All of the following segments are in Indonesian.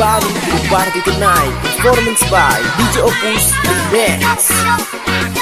Everybody the party tonight Performance by DJ Opus Dance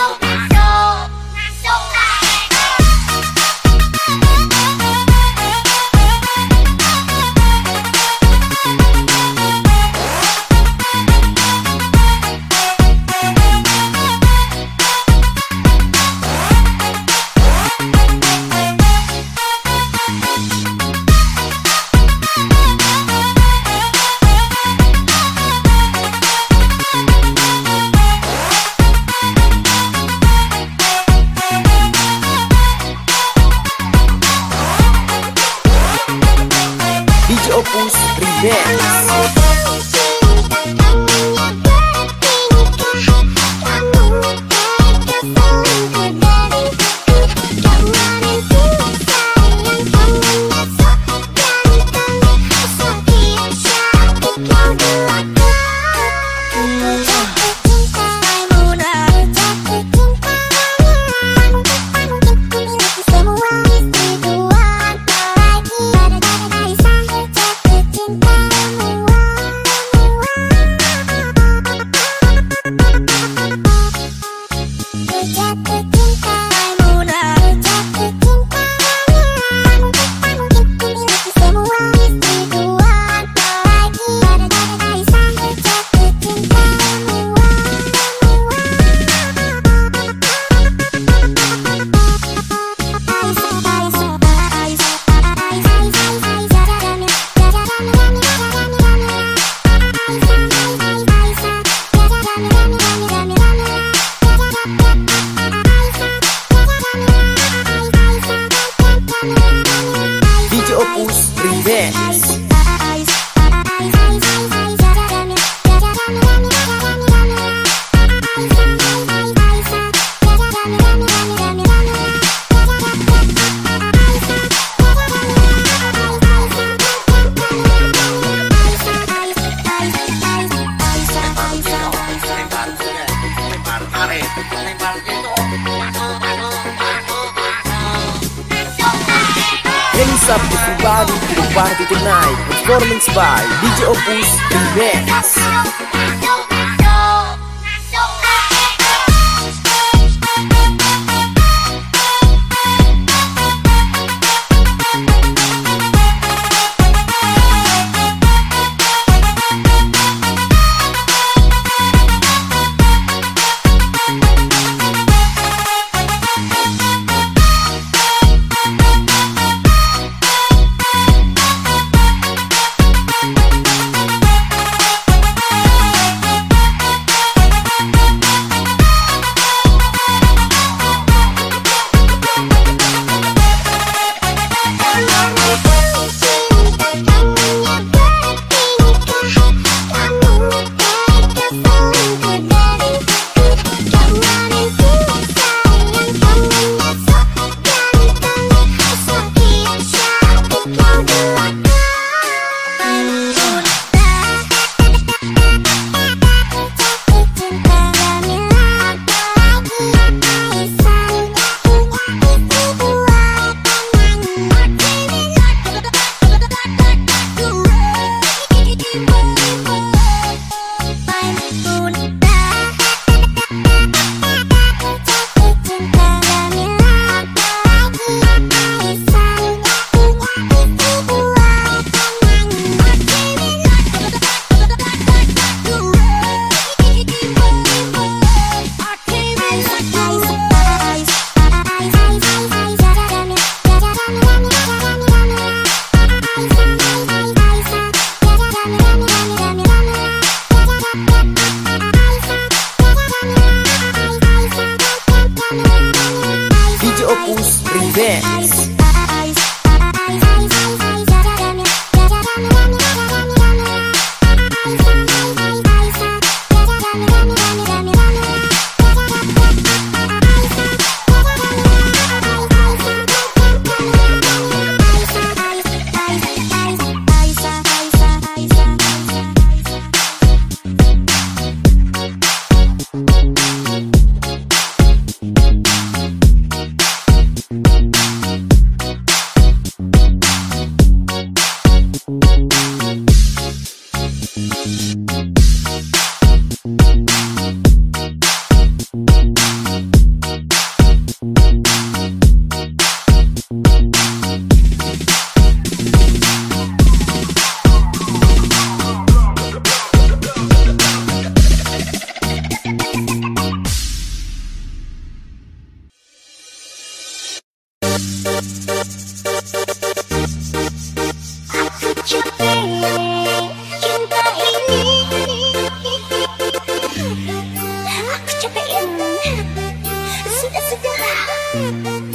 Hands up everybody to the party tonight Performance by DJ Opus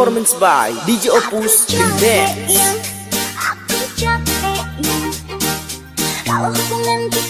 Performance by DJ Opus Remix. Aku capek Kalau hubungan kita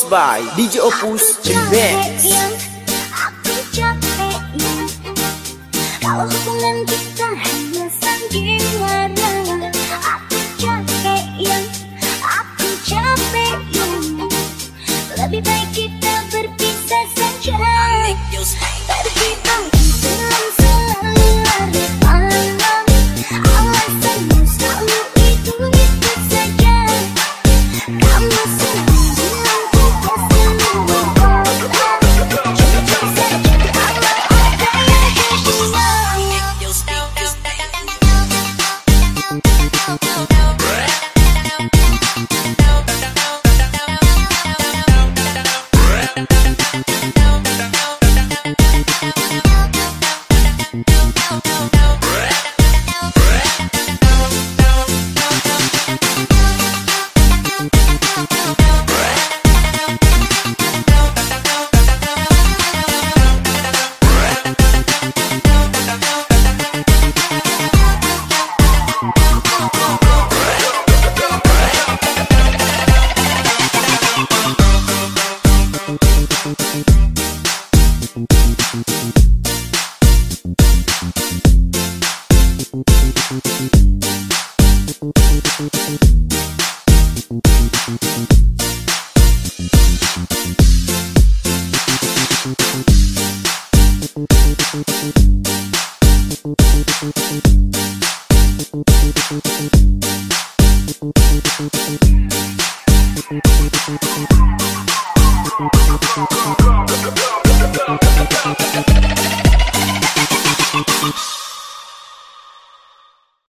Performance by DJ Opus Remix yang aku capek yang kalau hubungan kita hanya sandiwara aku capek yang aku capek yang lebih baik kita berpisah saja selalu larut malam alasannya selalu itu itu saja kamu selalu